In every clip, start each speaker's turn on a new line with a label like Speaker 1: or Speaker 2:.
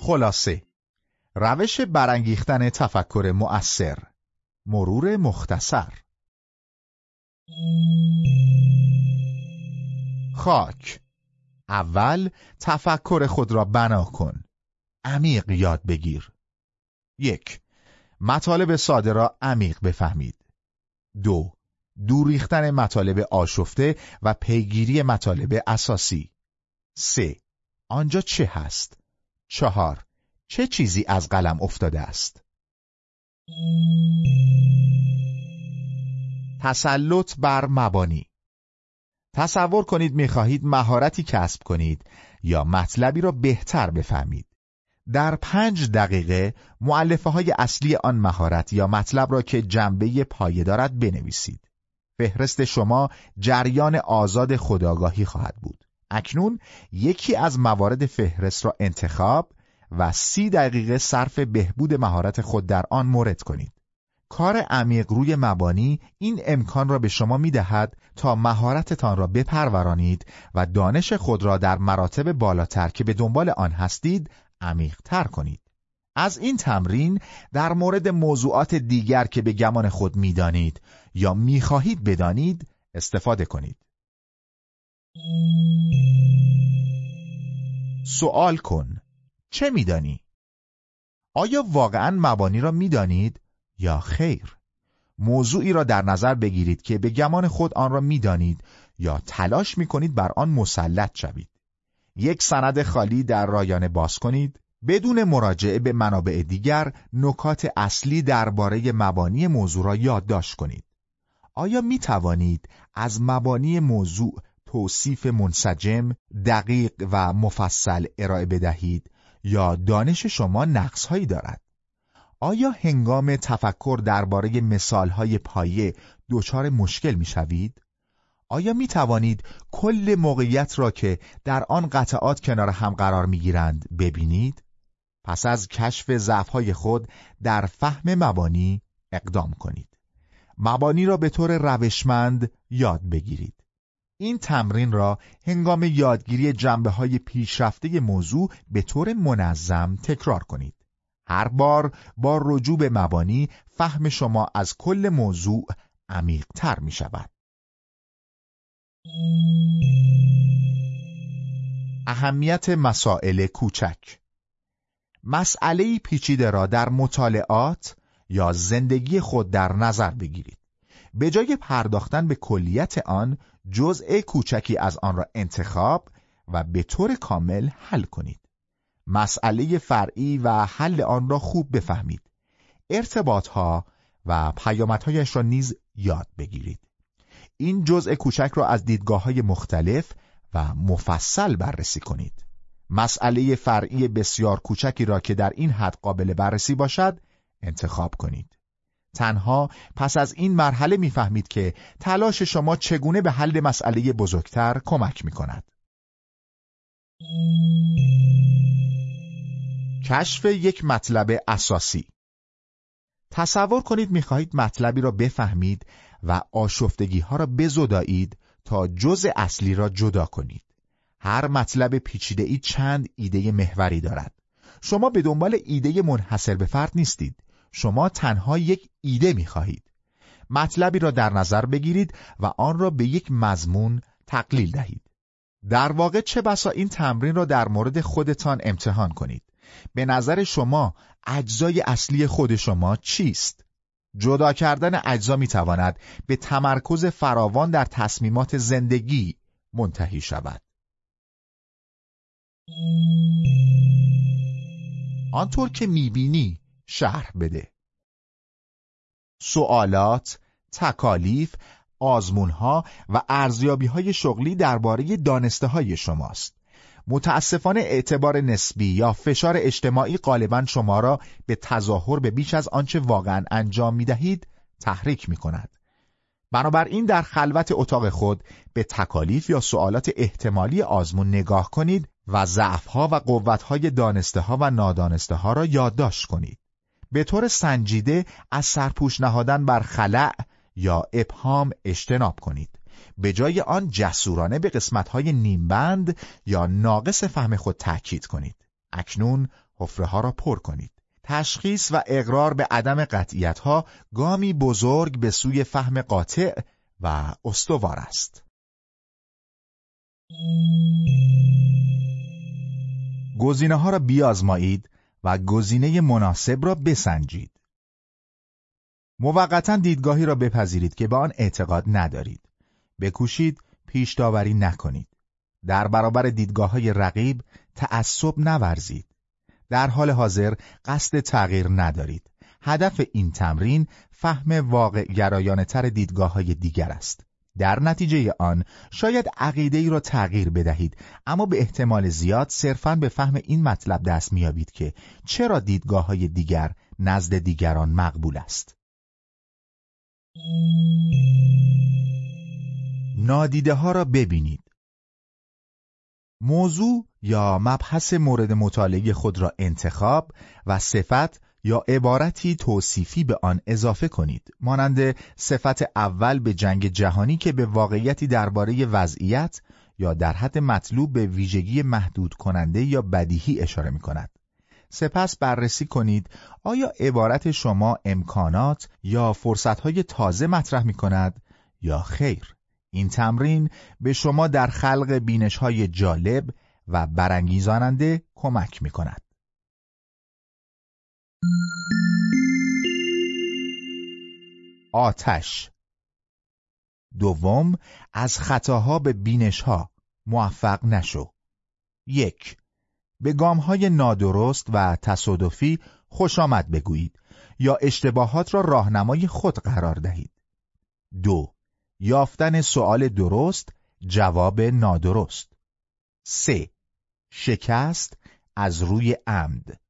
Speaker 1: خلاصه. روش برانگیختن تفکر مؤثر. مرور مختصر. خاک. اول تفکر خود را بنا کن. عمیق یاد بگیر. یک مطالب ساده را عمیق بفهمید. دو دوریختن مطالب آشفته و پیگیری مطالب اساسی. سه آنجا چه هست؟ چهار چه چیزی از قلم افتاده است؟ تسلط بر مبانی تصور کنید می‌خواهید مهارتی کسب کنید یا مطلبی را بهتر بفهمید. در پنج دقیقه معلفه های اصلی آن مهارت یا مطلب را که جنبه پایه دارد بنویسید. فهرست شما جریان آزاد خداگاهی خواهد بود. اکنون یکی از موارد فهرست را انتخاب و سی دقیقه صرف بهبود مهارت خود در آن مورد کنید. کار عمیق روی مبانی این امکان را به شما می دهد تا مهارتتان را بپرورانید و دانش خود را در مراتب بالاتر که به دنبال آن هستید عمیق تر کنید. از این تمرین در مورد موضوعات دیگر که به گمان خود می‌دانید یا می‌خواهید بدانید استفاده کنید. سوال کن چه میدانی؟ آیا واقعا مبانی را می‌دانید یا خیر؟ موضوعی را در نظر بگیرید که به گمان خود آن را می‌دانید یا تلاش می‌کنید بر آن مسلط شوید. یک سند خالی در رایانه باز کنید بدون مراجعه به منابع دیگر نکات اصلی درباره مبانی موضوع را یادداشت کنید. آیا می توانید از مبانی موضوع توصیف منسجم، دقیق و مفصل ارائه بدهید یا دانش شما نقصهایی دارد؟ آیا هنگام تفکر درباره مثالهای پایه دچار مشکل می شوید؟ آیا می توانید کل موقعیت را که در آن قطعات کنار هم قرار می گیرند ببینید؟ پس از کشف ضعف‌های خود در فهم مبانی اقدام کنید. مبانی را به طور روشمند یاد بگیرید. این تمرین را هنگام یادگیری جنبه های پیشرفته موضوع به طور منظم تکرار کنید. هر بار با رجوع به مبانی فهم شما از کل موضوع عمیق تر می شود. اهمیت مسائل کوچک مسئله پیچیده را در مطالعات یا زندگی خود در نظر بگیرید. به جای پرداختن به کلیت آن جزء کوچکی از آن را انتخاب و به طور کامل حل کنید. مسئله فرعی و حل آن را خوب بفهمید. ارتباطها و پیامدهایش را نیز یاد بگیرید. این جزء کوچک را از دیدگاه های مختلف و مفصل بررسی کنید. مسئله فرعی بسیار کوچکی را که در این حد قابل بررسی باشد انتخاب کنید. تنها پس از این مرحله می‌فهمید که تلاش شما چگونه به حل مسئله بزرگتر کمک می کند. کشف یک مطلب اساسی تصور کنید می‌خواهید مطلبی را بفهمید و آشفتگی ها را بزدایید تا جز اصلی را جدا کنید. هر مطلب پیچیده ای چند ایده محوری دارد. شما به دنبال ایده منحصر به فرد نیستید. شما تنها یک ایده می خواهید. مطلبی را در نظر بگیرید و آن را به یک مضمون تقلیل دهید. در واقع چه بسا این تمرین را در مورد خودتان امتحان کنید. به نظر شما اجزای اصلی خود شما چیست؟ جدا کردن اجزا می تواند به تمرکز فراوان در تصمیمات زندگی منتهی شود. آنطور که می‌بینی شرح بده سوالات، تکالیف، آزمونها و ارزیابی های شغلی درباره دانسته های شماست. متاسفانه اعتبار نسبی یا فشار اجتماعی غالبا شما را به تظاهر به بیش از آنچه واقعا انجام می دهید تحریک می کند. بنابراین در خلوت اتاق خود به تکالیف یا سوالات احتمالی آزمون نگاه کنید و ضعفها و قوتهای دانسته ها و نادانسته ها را یادداشت کنید. به طور سنجیده از سرپوش نهادن بر خلع یا ابهام اجتناب کنید. به جای آن جسورانه به قسمتهای نیمبند یا ناقص فهم خود تأکید کنید. اکنون حفره ها را پر کنید. تشخیص و اقرار به عدم قطعیت ها گامی بزرگ به سوی فهم قاطع و استوار است. گزینه ها را بیازمایید و گزینه مناسب را بسنجید. موقتا دیدگاهی را بپذیرید که به آن اعتقاد ندارید. بکوشید پیش داوری نکنید. در برابر دیدگاه های رقیب تعصب نورزید. در حال حاضر قصد تغییر ندارید. هدف این تمرین فهم واقع گرایانه تر دیدگاه های دیگر است. در نتیجه آن شاید عقیده ای را تغییر بدهید اما به احتمال زیاد صرفاً به فهم این مطلب دست میابید که چرا دیدگاه های دیگر نزد دیگران مقبول است. نادیده ها را ببینید. موضوع یا مبحث مورد مطالعه خود را انتخاب و صفت یا عبارتی توصیفی به آن اضافه کنید مانند صفت اول به جنگ جهانی که به واقعیتی درباره وضعیت یا در حد مطلوب به ویژگی محدود کننده یا بدیهی اشاره می کند. سپس بررسی کنید آیا عبارت شما امکانات یا فرصتهای تازه مطرح می کند یا خیر. این تمرین به شما در خلق بینشهای جالب و برانگیزاننده کمک می کند. آتش. دوم از خطاها به بینشها موفق نشو. یک به گامهای نادرست و تصادفی خوش آمد بگویید یا اشتباهات را راهنمای خود قرار دهید. دو یافتن سؤال درست جواب نادرست. سه شکست از روی عمد.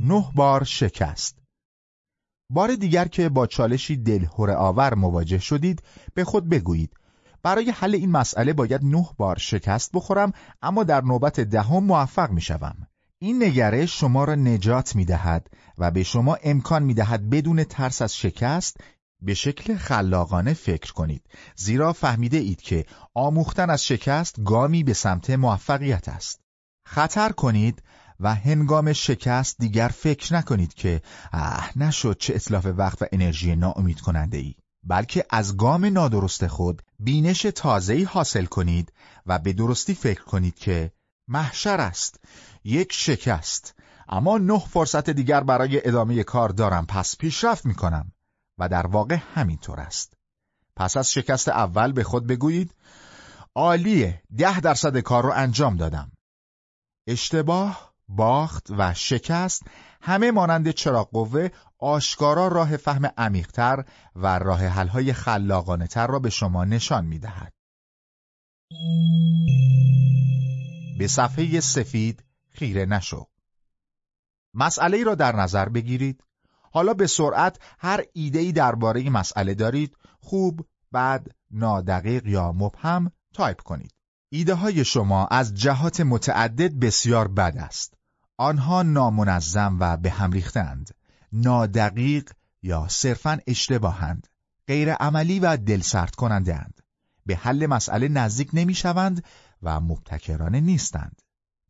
Speaker 1: نه بار شکست. بار دیگر که با چالشی دلهور آور مواجه شدید به خود بگویید. برای حل این مسئله باید نه بار شکست بخورم اما در نوبت دهم موفق می شوم. این نگرش شما را نجات می دهد و به شما امکان می دهد بدون ترس از شکست به شکل خلاقانه فکر کنید. زیرا فهمیده اید که آموختن از شکست گامی به سمت موفقیت است. خطر کنید و هنگام شکست دیگر فکر نکنید که اه نشد چه اطلاف وقت و انرژی ناامید کننده ای بلکه از گام نادرست خود بینش تازه‌ای حاصل کنید و به درستی فکر کنید که محشر است یک شکست اما نه فرصت دیگر برای ادامه کار دارم پس پیشرفت می کنم و در واقع همینطور است. پس از شکست اول به خود بگویید عالیه ده درصد کار رو انجام دادم. اشتباه باخت و شکست همه مانند چراغ قوه آشکارا راه فهم عمیقتر و راه حلهای خلاقانه تر را به شما نشان می دهد. به صفحه سفید خیره نشو. مسئله ای را در نظر بگیرید. حالا به سرعت هر ایده ای درباره مسئله دارید خوب، بد، نادقیق یا مبهم تایپ کنید. ایده های شما از جهات متعدد بسیار بد است. آنها نامنظم و به هم ریختند. نادقیق یا صرفا اشتباهند. غیر عملی و دلسرد اند. به حل مسئله نزدیک نمی شوند و مبتکرانه نیستند.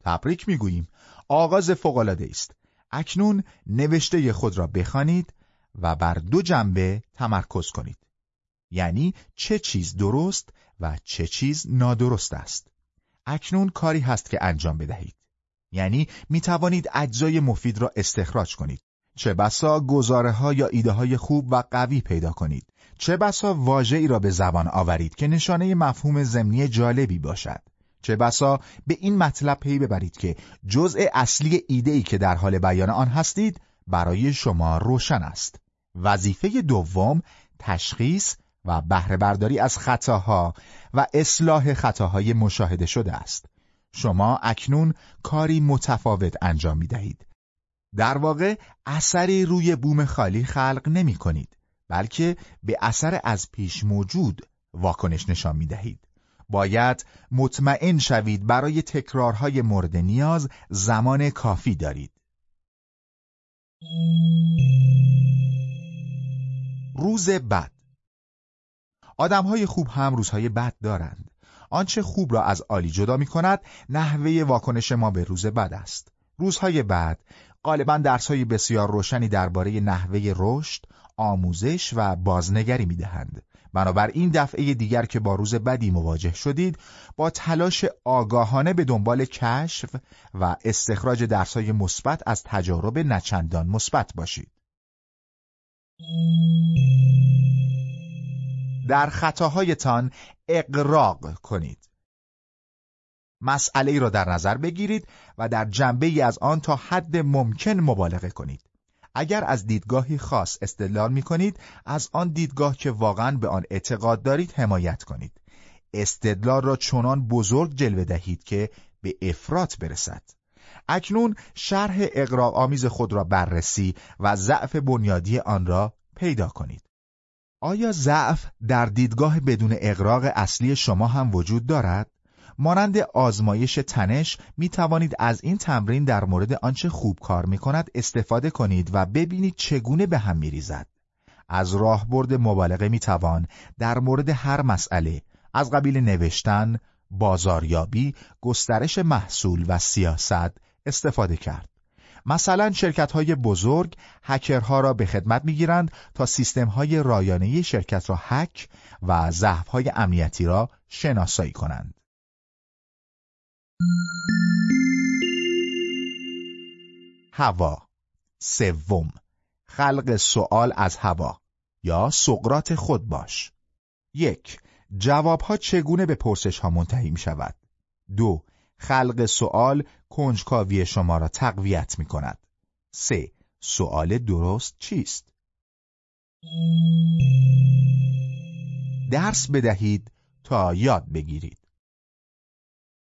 Speaker 1: تبریک می گوییم. آغاز فوقالعاده است. اکنون نوشته خود را بخوانید و بر دو جنبه تمرکز کنید. یعنی چه چیز درست و چه چیز نادرست است. اکنون کاری هست که انجام بدهید. یعنی می توانید اجزای مفید را استخراج کنید. چه بسا گزاره ها یا ایده های خوب و قوی پیدا کنید. چه بسا واژه ای را به زبان آورید که نشانه مفهوم زمینی جالبی باشد. چه بسا به این مطلب پی ببرید که جزء اصلی ایده ای که در حال بیان آن هستید برای شما روشن است. وظیفه دوم تشخیص و بهره برداری از خطاها و اصلاح خطاهای مشاهده شده است. شما اکنون کاری متفاوت انجام می دهید. در واقع اثری روی بوم خالی خلق نمی کنید بلکه به اثر از پیش موجود واکنش نشان می دهید. باید مطمئن شوید برای تکرارهای مورد نیاز زمان کافی دارید. روز بد آدمهای خوب هم روزهای بد دارند آنچه خوب را از عالی جدا می کند نحوه واکنش ما به روز بد است روزهای بعد غالبا درسهای بسیار روشنی درباره نحوه رشد، آموزش و بازنگری می‌دهند. بنابراین دفعه دیگر که با روز بدی مواجه شدید با تلاش آگاهانه به دنبال کشف و استخراج درسهای مثبت از تجارب نچندان مثبت باشید. در خطاهایتان اقراق کنید. مسئله ای را در نظر بگیرید و در جنبه ای از آن تا حد ممکن مبالغه کنید. اگر از دیدگاهی خاص استدلال می کنید از آن دیدگاه که واقعا به آن اعتقاد دارید حمایت کنید. استدلال را چنان بزرگ جلوه دهید که به افراط برسد. اکنون شرح اقراق آمیز خود را بررسی و ضعف بنیادی آن را پیدا کنید. آیا ضعف در دیدگاه بدون اقراق اصلی شما هم وجود دارد؟ مانند آزمایش تنش می توانید از این تمرین در مورد آنچه خوب کار می کند استفاده کنید و ببینید چگونه به هم می ریزد. از راهبرد مبالغه می توان در مورد هر مسئله از قبیل نوشتن، بازاریابی، گسترش محصول و سیاست استفاده کرد. مثلا شرکت های بزرگ هکرها را به خدمت می گیرند تا سیستم های رایانه شرکت را هک و ضعف های امنیتی را شناسایی کنند. هوا. سوم. خلق سوال از هوا یا سقرات خود باش. یک. جوابها چگونه به پرسش ها منتهی می شود دو. خلق سوال کنجکاوی شما را تقویت می کند سه سوال درست چیست؟ درس بدهید تا یاد بگیرید.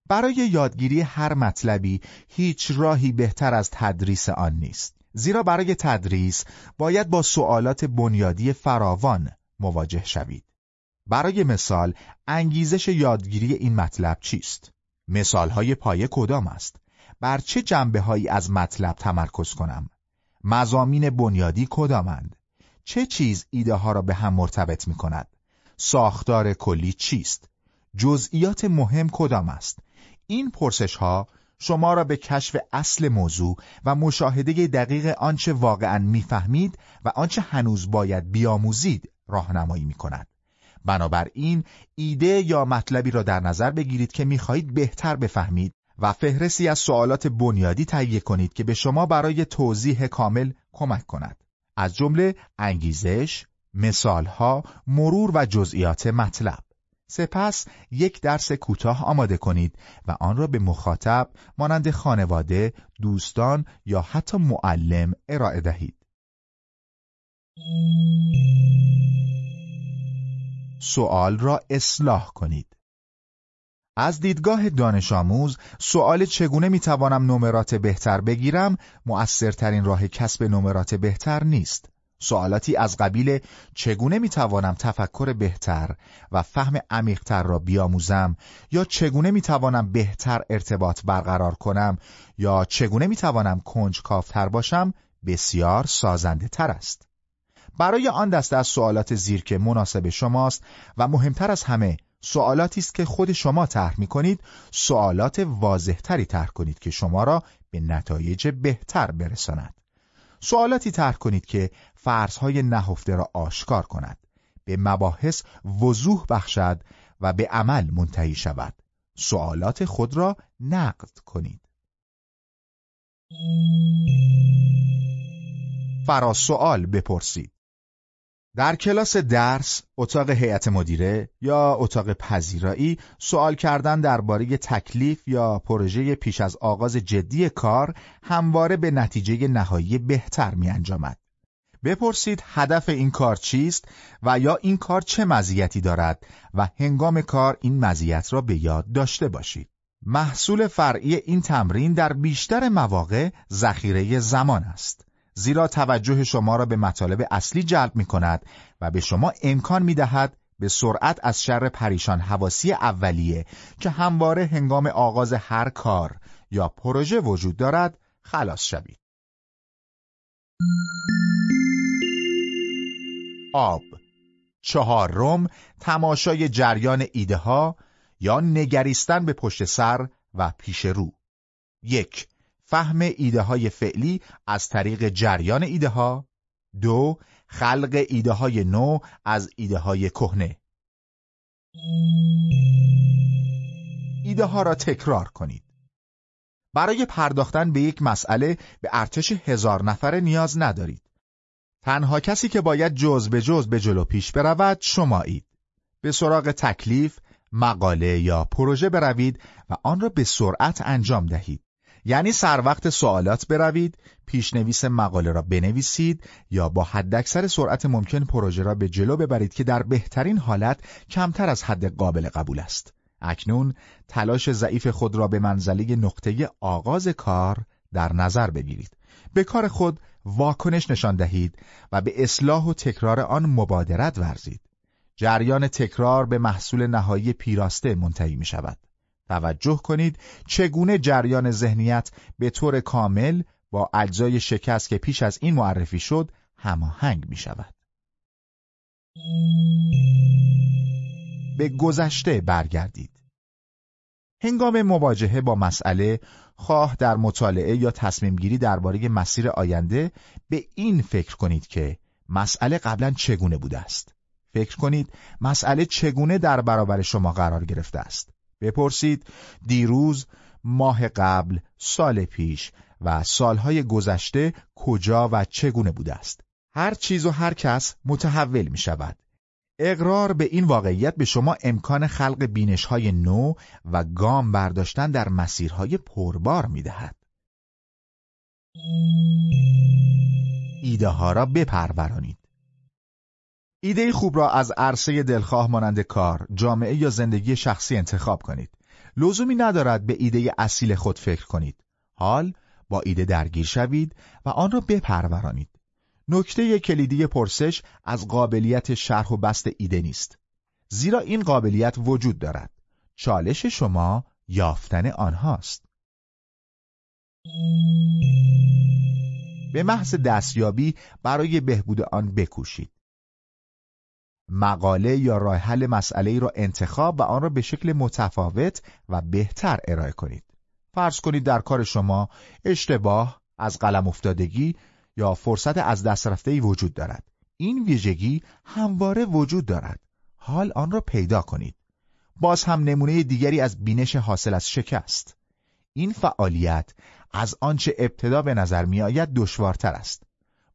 Speaker 1: برای یادگیری هر مطلبی هیچ راهی بهتر از تدریس آن نیست. زیرا برای تدریس باید با سوالات بنیادی فراوان مواجه شوید. برای مثال انگیزش یادگیری این مطلب چیست؟ مثالهای پایه کدام است؟ بر چه جنبه هایی از مطلب تمرکز کنم؟ مزامین بنیادی کدامند؟ چه چیز ایده ها را به هم مرتبط می کند؟ ساختار کلی چیست؟ جزئیات مهم کدام است؟ این پرسش ها شما را به کشف اصل موضوع و مشاهده دقیق آنچه واقعا می‌فهمید و آنچه هنوز باید بیاموزید راهنمایی می کند. بنابراین ایده یا مطلبی را در نظر بگیرید که می‌خواهید بهتر بفهمید و فهرستی از سوالات بنیادی تهیه کنید که به شما برای توضیح کامل کمک کند. از جمله انگیزش، مثالها، مرور و جزئیات مطلب. سپس یک درس کوتاه آماده کنید و آن را به مخاطب مانند خانواده، دوستان یا حتی معلم ارائه دهید. سوال را اصلاح کنید. از دیدگاه دانش آموز سوال چگونه می توانم نمرات بهتر بگیرم مؤثرترین راه کسب نمرات بهتر نیست. سوالاتی از قبیل چگونه می توانم تفکر بهتر و فهم عمیقتر را بیاموزم یا چگونه می توانم بهتر ارتباط برقرار کنم یا چگونه می توانم کنجکاوتر باشم بسیار سازنده تر است. برای آن دسته از سوالات زیر که مناسب شماست و مهمتر از همه سوالاتی است که خود شما طرح می کنید سوالات واضحتری طرح کنید که شما را به نتایج بهتر برساند. سوالاتی طرح کنید که فرضهای نهفته را آشکار کند به مباحث وضوح بخشد و به عمل منتهی شود. سوالات خود را نقد کنید. فرا سوال بپرسید. در کلاس درس، اتاق هیئت مدیره یا اتاق پذیرایی سوال کردن درباره تکلیف یا پروژه پیش از آغاز جدی کار همواره به نتیجه نهایی بهتر می انجامد. بپرسید هدف این کار چیست و یا این کار چه مزیتی دارد و هنگام کار این مزیت را به یاد داشته باشید. محصول فرعی این تمرین در بیشتر مواقع ذخیره زمان است. زیرا توجه شما را به مطالب اصلی جلب می کند و به شما امکان می دهد به سرعت از شر پریشان حواسی اولیه که همواره هنگام آغاز هر کار یا پروژه وجود دارد خلاص شوید. آب. چهارم تماشای جریان ایده ها یا نگریستن به پشت سر و پیش رو. یک. فهم ایده های فعلی از طریق جریان ایده ها دو خلق ایده های نو از ایده های کهنه. ایده ها را تکرار کنید. برای پرداختن به یک مسئله به ارتش هزار نفره نیاز ندارید. تنها کسی که باید جز به جز به جلو پیش برود شمایید به سراغ تکلیف، مقاله یا پروژه بروید و آن را به سرعت انجام دهید. یعنی سر وقت سوالات بروید، پیشنویس مقاله را بنویسید یا با حداکثر سرعت ممکن پروژه را به جلو ببرید که در بهترین حالت کمتر از حد قابل قبول است. اکنون تلاش ضعیف خود را به منزله نقطه آغاز کار در نظر بگیرید. به کار خود واکنش نشان دهید و به اصلاح و تکرار آن مبادرت ورزید. جریان تکرار به محصول نهایی پیراسته منتهی می شود. توجه کنید چگونه جریان ذهنیت به طور کامل با اجزای شکست که پیش از این معرفی شد هماهنگ می شود. به گذشته برگردید. هنگام مواجهه با مسئله خواه در مطالعه یا تصمیم گیری درباره مسیر آینده به این فکر کنید که مسئله قبلا چگونه بوده است. فکر کنید مسئله چگونه در برابر شما قرار گرفته است. بپرسید دیروز، ماه قبل، سال پیش و سالهای گذشته کجا و چگونه بوده است. هر چیز و هر کس متحول می شود. اقرار به این واقعیت به شما امکان خلق بینش های نو و گام برداشتن در مسیرهای پربار می دهد. ایده ها را بپرورانید. ایده خوب را از عرصه دلخواه مانند کار، جامعه یا زندگی شخصی انتخاب کنید. لزومی ندارد به ایده اصیل خود فکر کنید. حال با ایده درگیر شوید و آن را بپرورانید. نکته کلیدی پرسش از قابلیت شرح و بست ایده نیست. زیرا این قابلیت وجود دارد. چالش شما یافتن آنهاست. به محض دستیابی برای بهبود آن بکوشید. مقاله یا راه حل مسئله را انتخاب و آن را به شکل متفاوت و بهتر ارائه کنید. فرض کنید در کار شما اشتباه، از قلم افتادگی یا فرصت از دست رفته وجود دارد. این ویژگی همواره وجود دارد. حال آن را پیدا کنید. باز هم نمونه دیگری از بینش حاصل از شکست. این فعالیت از آنچه ابتدا به نظر می آید دشوارتر است.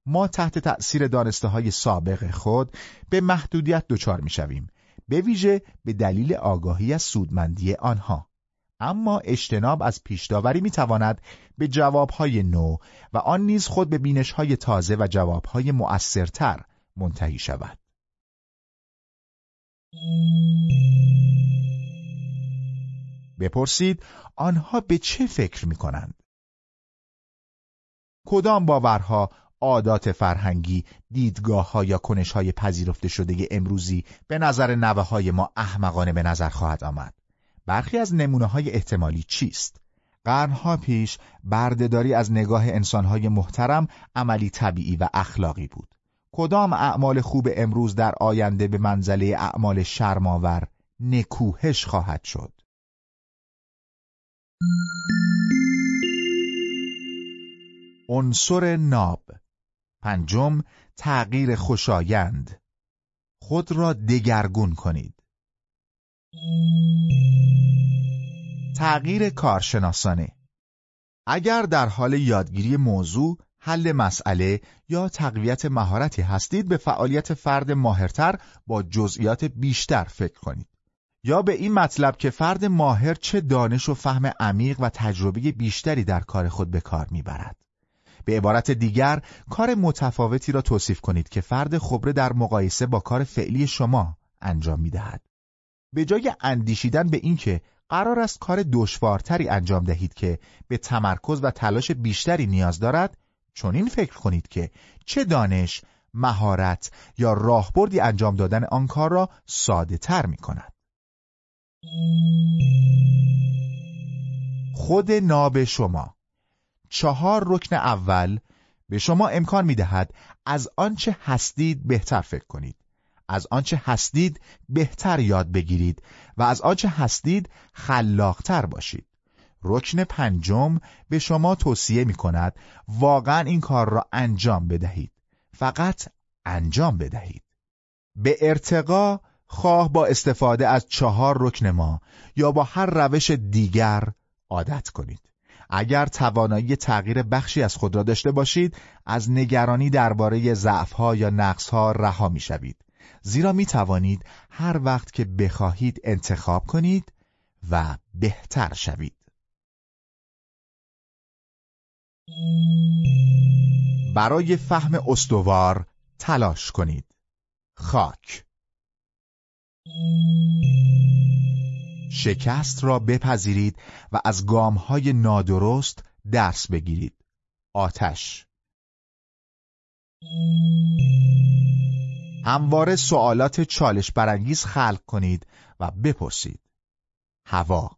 Speaker 1: ما تحت تأثیر دانسته های سابق خود به محدودیت دچار می شویم. به ویژه به دلیل آگاهی از سودمندی آنها. اما اجتناب از پیشداوری می تواند به جوابهای نو و آن نیز خود به بینشهای تازه و جوابهای مؤثرتر منتهی شود. بپرسید آنها به چه فکر می کنند؟ کدام باورها عادات فرهنگی، دیدگاه ها یا کنش های پذیرفته شده امروزی به نظر نوه های ما احمقانه به نظر خواهد آمد. برخی از نمونه های احتمالی چیست؟ قرنها پیش بردهداری از نگاه انسانهای محترم عملی طبیعی و اخلاقی بود. کدام اعمال خوب امروز در آینده به منزله اعمال شرماور نکوهش خواهد شد؟ عنصر ناب پنجم تغییر خوشایند. خود را دگرگون کنید. تغییر کارشناسانه. اگر در حال یادگیری موضوع حل مسئله یا تقویت مهارتی هستید به فعالیت فرد ماهرتر با جزئیات بیشتر فکر کنید. یا به این مطلب که فرد ماهر چه دانش و فهم عمیق و تجربه بیشتری در کار خود به کار می‌برد. به عبارت دیگر کار متفاوتی را توصیف کنید که فرد خبره در مقایسه با کار فعلی شما انجام می‌دهد به جای اندیشیدن به اینکه قرار است کار دشوارتری انجام دهید که به تمرکز و تلاش بیشتری نیاز دارد چون این فکر کنید که چه دانش، مهارت یا راهبردی انجام دادن آن کار را ساده تر می کند. خود ناب شما چهار رکن اول به شما امکان می دهد از آنچه هستید بهتر فکر کنید. از آنچه هستید بهتر یاد بگیرید و از آنچه هستید خلاقتر باشید. رکن پنجم به شما توصیه می کند واقعا این کار را انجام بدهید. فقط انجام بدهید. به ارتقا خواه با استفاده از چهار رکن ما یا با هر روش دیگر عادت کنید. اگر توانایی تغییر بخشی از خود را داشته باشید از نگرانی درباره ضعفها یا نقصها رها می شوید زیرا می توانید هر وقت که بخواهید انتخاب کنید و بهتر شوید. برای فهم استوار تلاش کنید. خاک. شکست را بپذیرید و از های نادرست درس بگیرید. آتش. همواره سوالات چالش برانگیز خلق کنید و بپرسید. هوا.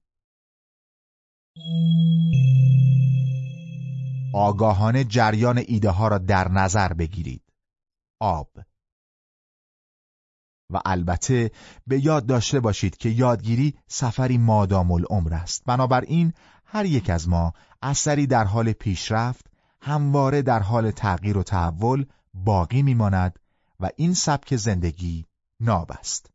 Speaker 1: آگاهانه جریان ایده ها را در نظر بگیرید. آب. و البته به یاد داشته باشید که یادگیری سفری مادام العمر است. بنابراین هر یک از ما اثری در حال پیشرفت همواره در حال تغییر و تحول باقی میماند و این سبک زندگی ناب است.